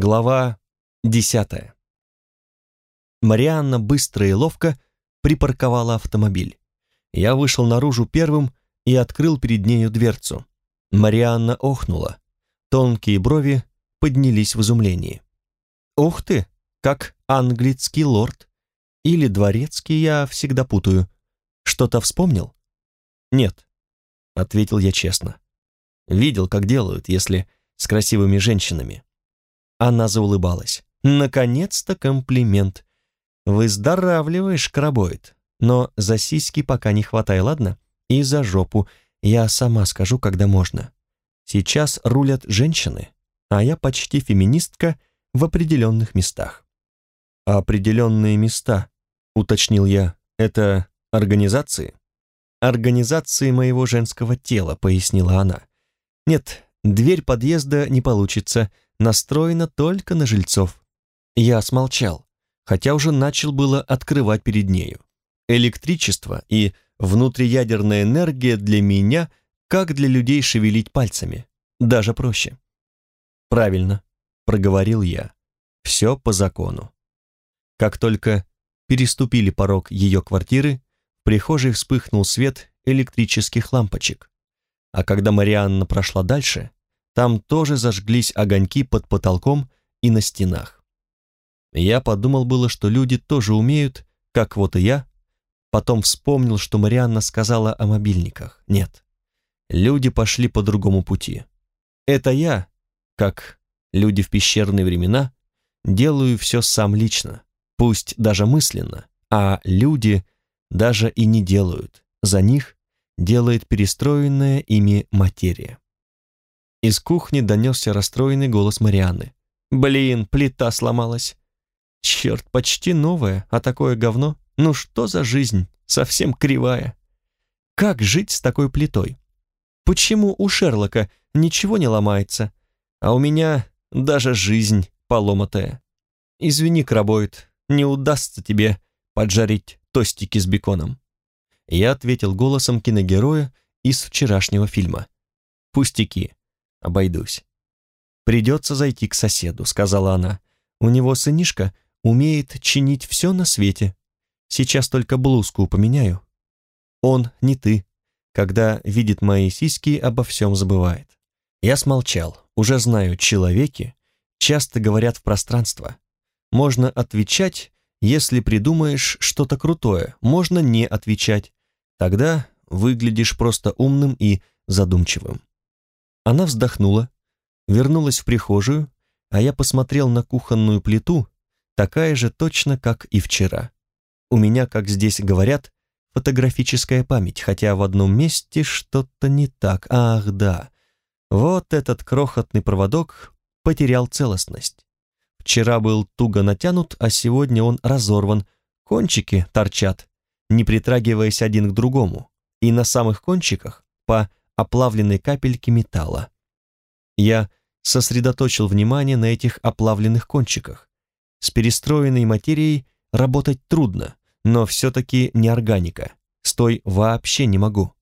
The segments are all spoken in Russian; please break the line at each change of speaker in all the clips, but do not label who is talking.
Глава десятая. Марианна быстро и ловко припарковала автомобиль. Я вышел наружу первым и открыл перед нею дверцу. Марианна охнула. Тонкие брови поднялись в изумлении. «Ух ты, как английский лорд! Или дворецкий, я всегда путаю. Что-то вспомнил?» «Нет», — ответил я честно. «Видел, как делают, если с красивыми женщинами». Она заулыбалась. «Наконец-то комплимент. Выздоравливаешь, крабоид. Но за сиськи пока не хватай, ладно? И за жопу. Я сама скажу, когда можно. Сейчас рулят женщины, а я почти феминистка в определенных местах. «Определенные места», — уточнил я, — «это организации?» «Организации моего женского тела», — пояснила она. «Нет, дверь подъезда не получится, настроена только на жильцов». Я смолчал, хотя уже начал было открывать перед нею. Электричество и внутриядерная энергия для меня, как для людей шевелить пальцами, даже проще. «Правильно», — проговорил я. «Все по закону». Как только переступили порог ее квартиры, в прихожей вспыхнул свет электрических лампочек. А когда Марианна прошла дальше, там тоже зажглись огоньки под потолком и на стенах. Я подумал было, что люди тоже умеют, как вот и я, потом вспомнил, что Марианна сказала о мобильниках. Нет, люди пошли по другому пути. Это я, как люди в пещерные времена, делаю все сам лично, пусть даже мысленно, а люди даже и не делают, за них делает перестроенная ими материя. Из кухни донесся расстроенный голос Марианны. «Блин, плита сломалась!» «Черт, почти новая, а такое говно! Ну что за жизнь, совсем кривая!» «Как жить с такой плитой? Почему у Шерлока ничего не ломается, а у меня даже жизнь поломатая? Извини, крабоид, не удастся тебе поджарить тостики с беконом. Я ответил голосом киногероя из вчерашнего фильма. Пустяки, обойдусь. Придется зайти к соседу, сказала она. У него сынишка умеет чинить все на свете. Сейчас только блузку поменяю. Он не ты. Когда видит мои сиськи, обо всем забывает. Я смолчал. Уже знаю, человеки часто говорят в пространство. Можно отвечать, если придумаешь что-то крутое, можно не отвечать. Тогда выглядишь просто умным и задумчивым. Она вздохнула, вернулась в прихожую, а я посмотрел на кухонную плиту, такая же точно, как и вчера. У меня, как здесь говорят, фотографическая память, хотя в одном месте что-то не так. Ах, да. Вот этот крохотный проводок потерял целостность. Вчера был туго натянут, а сегодня он разорван. Кончики торчат, не притрагиваясь один к другому, и на самых кончиках по оплавленной капельке металла. Я сосредоточил внимание на этих оплавленных кончиках. С перестроенной материей работать трудно, но все-таки не органика. С той вообще не могу.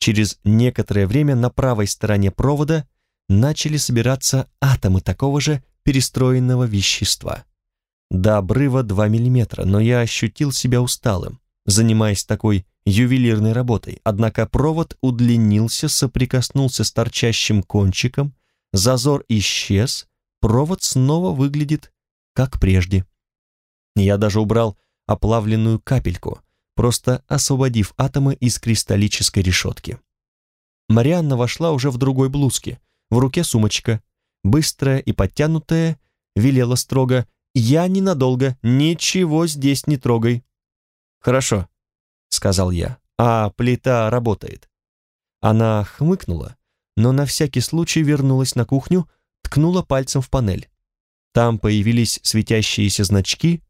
Через некоторое время на правой стороне провода начали собираться атомы такого же перестроенного вещества. До обрыва 2 мм, но я ощутил себя усталым, занимаясь такой ювелирной работой, однако провод удлинился, соприкоснулся с торчащим кончиком, зазор исчез, провод снова выглядит как прежде. Я даже убрал оплавленную капельку, просто освободив атомы из кристаллической решетки. Марианна вошла уже в другой блузке, в руке сумочка, быстрая и подтянутая, велела строго. «Я ненадолго, ничего здесь не трогай». «Хорошо», — сказал я, — «а плита работает». Она хмыкнула, но на всякий случай вернулась на кухню, ткнула пальцем в панель. Там появились светящиеся значки,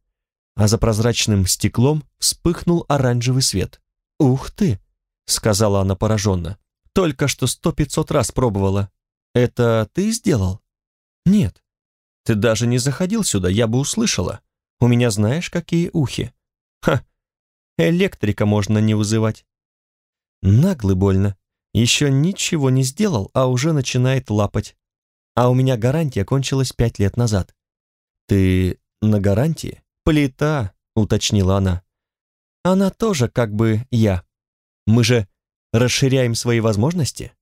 а за прозрачным стеклом вспыхнул оранжевый свет. «Ух ты!» — сказала она пораженно. «Только что сто пятьсот раз пробовала. Это ты сделал?» «Нет. Ты даже не заходил сюда, я бы услышала. У меня знаешь, какие ухи?» «Ха! Электрика можно не вызывать». Наглый больно. Еще ничего не сделал, а уже начинает лапать. а у меня гарантия кончилась пять лет назад. Ты на гарантии? Плита, уточнила она. Она тоже как бы я. Мы же расширяем свои возможности.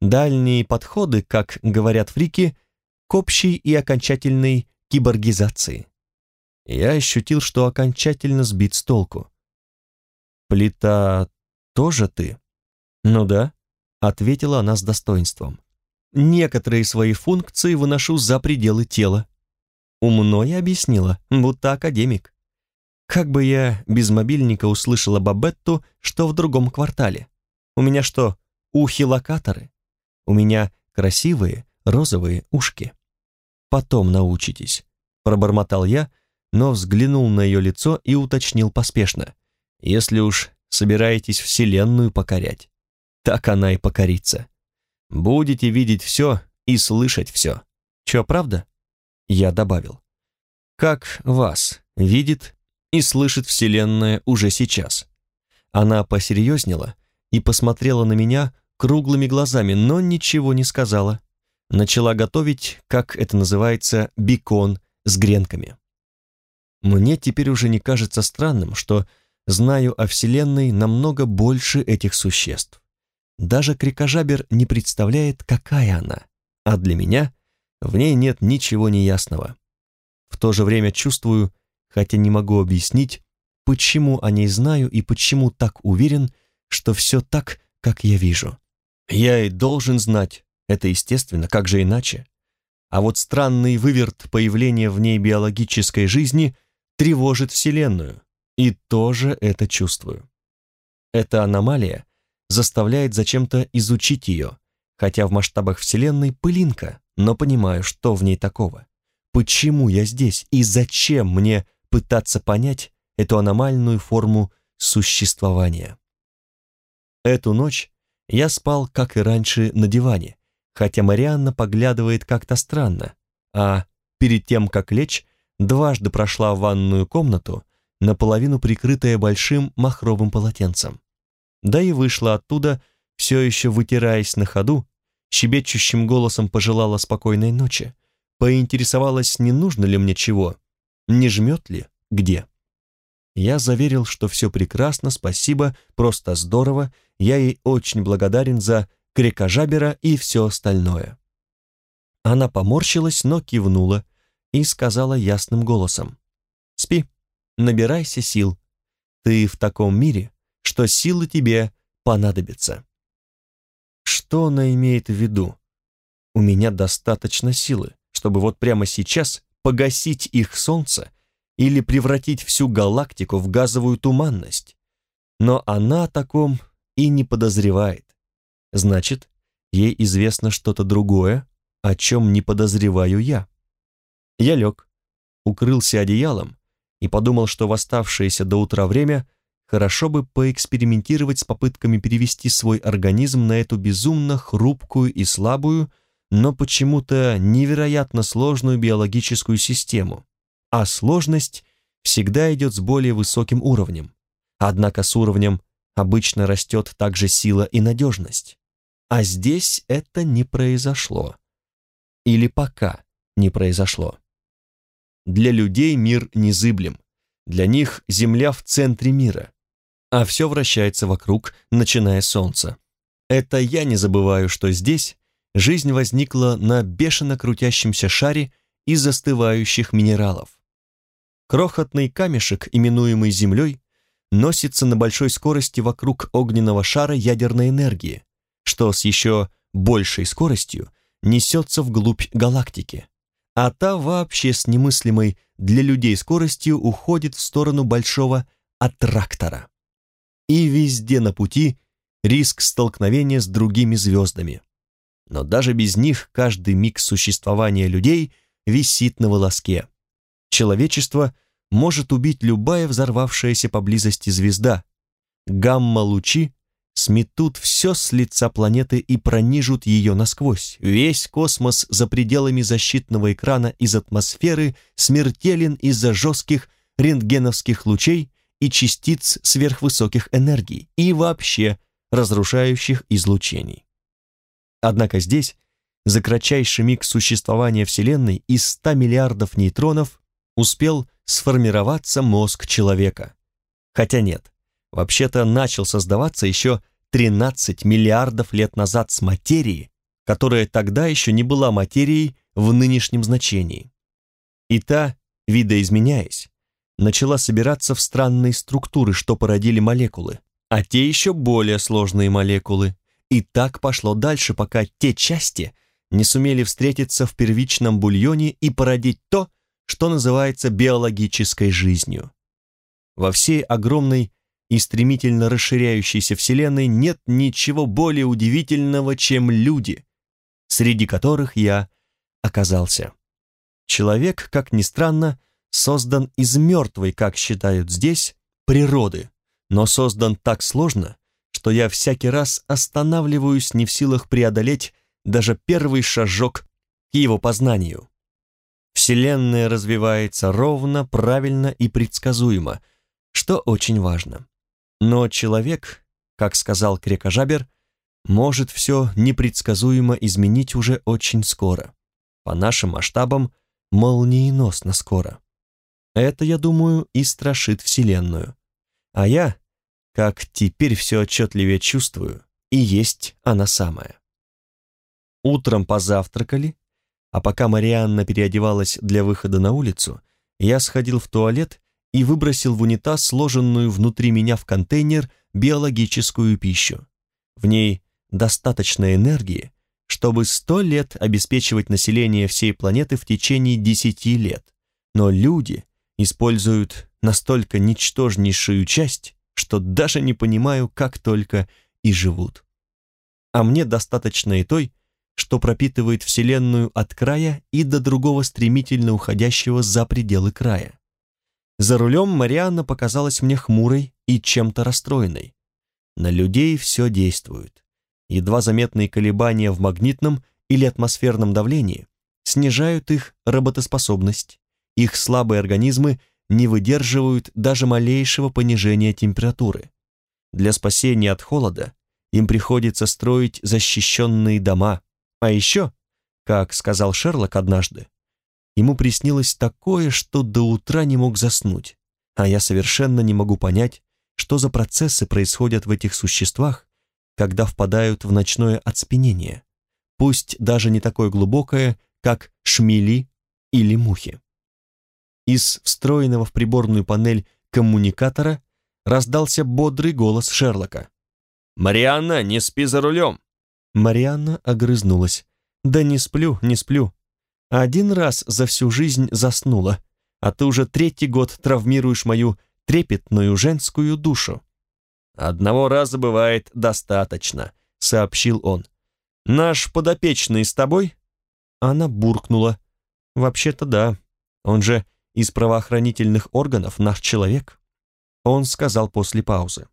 Дальние подходы, как говорят фрики, к общей и окончательной киборгизации. Я ощутил, что окончательно сбит с толку. «Плита тоже ты?» «Ну да», — ответила она с достоинством. «Некоторые свои функции выношу за пределы тела». Умно я объяснила, будто академик. Как бы я без мобильника услышала Бабетту, что в другом квартале. У меня что, ухи-локаторы? У меня красивые розовые ушки. Потом научитесь, пробормотал я, но взглянул на ее лицо и уточнил поспешно. Если уж собираетесь Вселенную покорять, так она и покорится. Будете видеть все и слышать все. Че, правда? Я добавил. Как вас видит и слышит Вселенная уже сейчас. Она посерьезнела и посмотрела на меня круглыми глазами, но ничего не сказала. Начала готовить, как это называется, бекон с гренками. Мне теперь уже не кажется странным, что знаю о Вселенной намного больше этих существ. Даже крикожабер не представляет, какая она, а для меня в ней нет ничего неясного. В то же время чувствую, хотя не могу объяснить, почему о ней знаю и почему так уверен, что все так, как я вижу. Я и должен знать, это естественно, как же иначе. А вот странный выверт появления в ней биологической жизни тревожит Вселенную, и тоже это чувствую. Эта аномалия заставляет зачем-то изучить ее, хотя в масштабах Вселенной пылинка, но понимаю, что в ней такого. Почему я здесь и зачем мне пытаться понять эту аномальную форму существования. Эту ночь я спал, как и раньше, на диване, хотя Марианна поглядывает как-то странно, а перед тем, как лечь, дважды прошла в ванную комнату, наполовину прикрытая большим махровым полотенцем. Да и вышла оттуда, все еще вытираясь на ходу, щебечущим голосом пожелала спокойной ночи, поинтересовалась, не нужно ли мне чего, не жмет ли, где. Я заверил, что все прекрасно, спасибо, просто здорово, я ей очень благодарен за крикожабера и все остальное. Она поморщилась, но кивнула и сказала ясным голосом. «Спи, набирайся сил. Ты в таком мире, что силы тебе понадобятся». Что она имеет в виду? У меня достаточно силы, чтобы вот прямо сейчас погасить их солнце или превратить всю галактику в газовую туманность. Но она о таком и не подозревает. Значит, ей известно что-то другое, о чем не подозреваю я. Я лег, укрылся одеялом и подумал, что в оставшееся до утра время хорошо бы поэкспериментировать с попытками перевести свой организм на эту безумно хрупкую и слабую, но почему-то невероятно сложную биологическую систему, а сложность всегда идет с более высоким уровнем. Однако с уровнем обычно растет также сила и надежность. А здесь это не произошло. Или пока не произошло. Для людей мир незыблем. Для них Земля в центре мира. А все вращается вокруг, начиная с Солнца. Это я не забываю, что здесь жизнь возникла на бешено крутящемся шаре из застывающих минералов. Крохотный камешек, именуемый Землей, носится на большой скорости вокруг огненного шара ядерной энергии, что с еще большей скоростью несется вглубь галактики, а та вообще с немыслимой для людей скоростью уходит в сторону большого аттрактора. И везде на пути риск столкновения с другими звездами. Но даже без них каждый миг существования людей висит на волоске. Человечество может убить любая взорвавшаяся поблизости звезда. Гамма-лучи сметут все с лица планеты и пронижут ее насквозь. Весь космос за пределами защитного экрана из атмосферы смертелен из-за жестких рентгеновских лучей и частиц сверхвысоких энергий и вообще разрушающих излучений. Однако здесь За кратчайший миг существования Вселенной из 100 миллиардов нейтронов успел сформироваться мозг человека. Хотя нет, вообще-то начал создаваться еще 13 миллиардов лет назад с материи, которая тогда еще не была материей в нынешнем значении. И та, видоизменяясь, начала собираться в странные структуры, что породили молекулы, а те еще более сложные молекулы. И так пошло дальше, пока те части не сумели встретиться в первичном бульоне и породить то, что называется биологической жизнью. Во всей огромной и стремительно расширяющейся Вселенной нет ничего более удивительного, чем люди, среди которых я оказался. Человек, как ни странно, создан из мертвой, как считают здесь, природы, но создан так сложно, что я всякий раз останавливаюсь не в силах преодолеть даже первый шажок к его познанию. Вселенная развивается ровно, правильно и предсказуемо, что очень важно. Но человек, как сказал Крекожабер, может все непредсказуемо изменить уже очень скоро. По нашим масштабам, молниеносно скоро. Это, я думаю, и страшит Вселенную. А я, как теперь все отчетливее чувствую, и есть она самая. Утром позавтракали, а пока Марианна переодевалась для выхода на улицу, я сходил в туалет и выбросил в унитаз сложенную внутри меня в контейнер биологическую пищу. В ней достаточно энергии, чтобы сто лет обеспечивать население всей планеты в течение десяти лет. Но люди используют настолько ничтожнейшую часть, что даже не понимаю, как только и живут. А мне достаточно и той, что пропитывает Вселенную от края и до другого стремительно уходящего за пределы края. За рулем Марианна показалась мне хмурой и чем-то расстроенной. На людей все действует. Едва заметные колебания в магнитном или атмосферном давлении снижают их работоспособность, их слабые организмы не выдерживают даже малейшего понижения температуры. Для спасения от холода им приходится строить защищенные дома. А еще, как сказал Шерлок однажды, ему приснилось такое, что до утра не мог заснуть, а я совершенно не могу понять, что за процессы происходят в этих существах, когда впадают в ночное оцепенение, пусть даже не такое глубокое, как шмели или мухи. Из встроенного в приборную панель коммуникатора раздался бодрый голос Шерлока. «Марианна, не спи за рулем!» Марианна огрызнулась. «Да не сплю, не сплю. Один раз за всю жизнь заснула, а ты уже третий год травмируешь мою трепетную женскую душу». «Одного раза бывает достаточно», — сообщил он. «Наш подопечный с тобой?» Она буркнула. «Вообще-то да. Он же из правоохранительных органов наш человек?» Он сказал после паузы.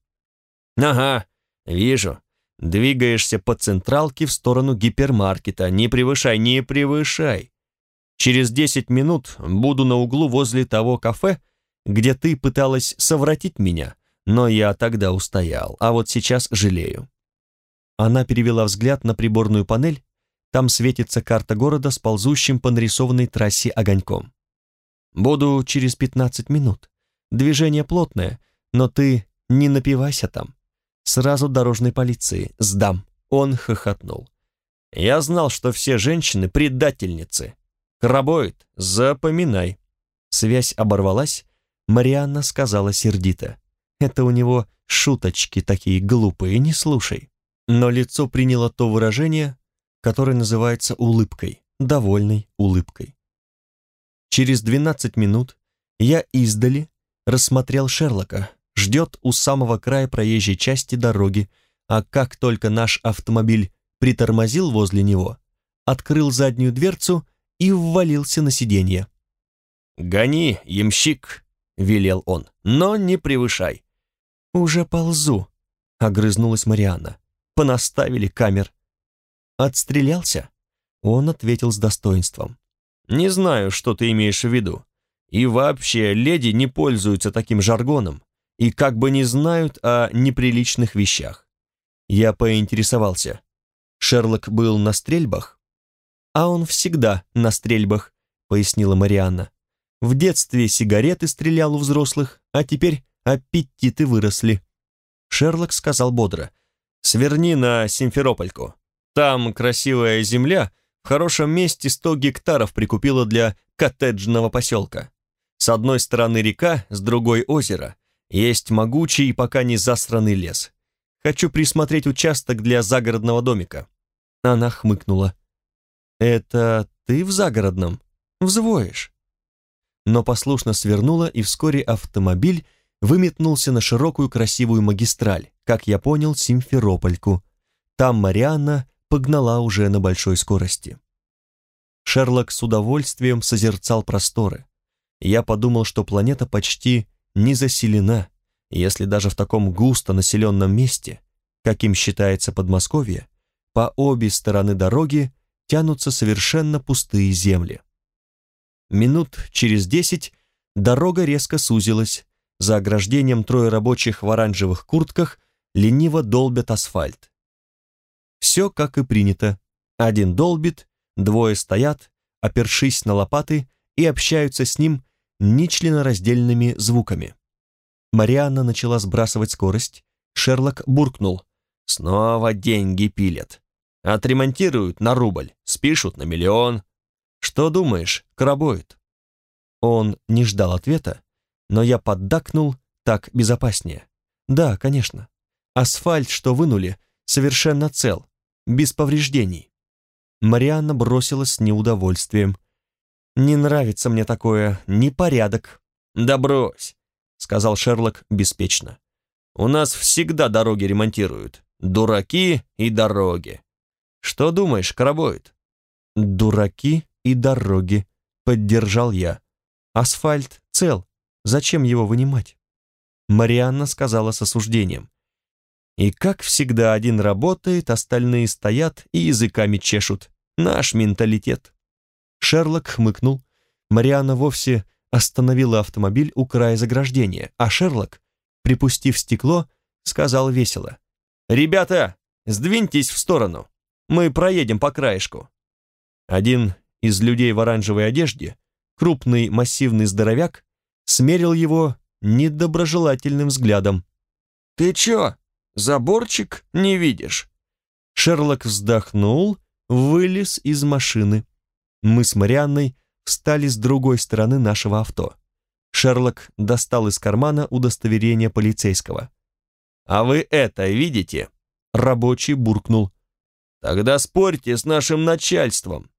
«Ага, вижу. Двигаешься по централке в сторону гипермаркета. Не превышай, не превышай. Через десять минут буду на углу возле того кафе, где ты пыталась совратить меня, но я тогда устоял, а вот сейчас жалею». Она перевела взгляд на приборную панель, там светится карта города с ползущим по нарисованной трассе огоньком. Буду через пятнадцать минут. Движение плотное, но ты не напивайся там. Сразу дорожной полиции сдам. Он хохотнул. Я знал, что все женщины предательницы. Крабоид, запоминай. Связь оборвалась. Марианна сказала сердито. Это у него шуточки такие глупые, не слушай. Но лицо приняло то выражение, которое называется улыбкой, довольной улыбкой. Через 12 минут я издали рассмотрел Шерлока, ждет у самого края проезжей части дороги, а как только наш автомобиль притормозил возле него, открыл заднюю дверцу и ввалился на сиденье. «Гони, ямщик!» — велел он, — «но не превышай». «Уже ползу», — огрызнулась Марианна. «Понаставили камер». «Отстрелялся?» Он ответил с достоинством. Не знаю, что ты имеешь в виду. И вообще, леди не пользуются таким жаргоном и как бы не знают о неприличных вещах. Я поинтересовался. Шерлок был на стрельбах? «А он всегда на стрельбах», — пояснила Марианна. «В детстве сигареты стрелял у взрослых, а теперь аппетиты выросли». Шерлок сказал бодро. «Сверни на Симферопольку. Там красивая земля, в хорошем месте сто гектаров прикупила для коттеджного поселка. С одной стороны река, с другой озеро. Есть могучий и пока не засранный лес. Хочу присмотреть участок для загородного домика». Она хмыкнула. «Это ты в загородном? Взвоишь?» Но послушно свернула, и вскоре автомобиль выметнулся на широкую красивую магистраль, как я понял, Симферопольку. Там Марианна погнала уже на большой скорости. Шерлок с удовольствием созерцал просторы. Я подумал, что планета почти не заселена, если даже в таком густо населенном месте, каким считается Подмосковье, по обе стороны дороги тянутся совершенно пустые земли. Минут через десять дорога резко сузилась, за ограждением трое рабочих в оранжевых куртках лениво долбят асфальт. Все как и принято. Один долбит, двое стоят, опершись на лопаты и общаются с ним нечленораздельными звуками. Марианна начала сбрасывать скорость. Шерлок буркнул. «Снова деньги пилят. Отремонтируют на рубль, спишут на миллион. Что думаешь, крабует?» Он не ждал ответа, но я поддакнул так безопаснее. «Да, конечно. Асфальт, что вынули, совершенно цел, без повреждений». Марианна бросилась с неудовольствием. «Не нравится мне такое, непорядок». «Да брось сказал Шерлок беспечно. «У нас всегда дороги ремонтируют. Дураки и дороги. Что думаешь, Карабоид?» «Дураки и дороги», — поддержал я. «Асфальт цел. Зачем его вынимать?» Марианна сказала с осуждением. «И как всегда один работает, остальные стоят и языками чешут. Наш менталитет». Шерлок хмыкнул. Марианна вовсе остановила автомобиль у края заграждения, а Шерлок, припустив стекло, сказал весело. «Ребята, сдвиньтесь в сторону, мы проедем по краешку». Один из людей в оранжевой одежде, крупный массивный здоровяк, смерил его недоброжелательным взглядом. «Ты чё, заборчик не видишь?» Шерлок вздохнул, вылез из машины. Мы с Марианной встали с другой стороны нашего авто. Шерлок достал из кармана удостоверение полицейского. «А вы это видите?» Рабочий буркнул. «Тогда спорьте с нашим начальством».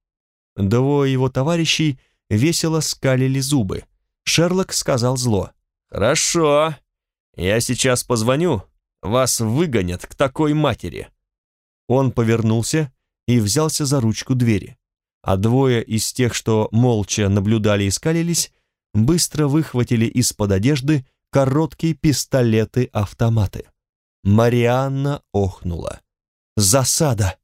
Двое его товарищей весело скалили зубы. Шерлок сказал зло. «Хорошо, я сейчас позвоню, вас выгонят к такой матери». Он повернулся и взялся за ручку двери а двое из тех, что молча наблюдали и скалились, быстро выхватили из-под одежды короткие пистолеты-автоматы. Марианна охнула. «Засада!»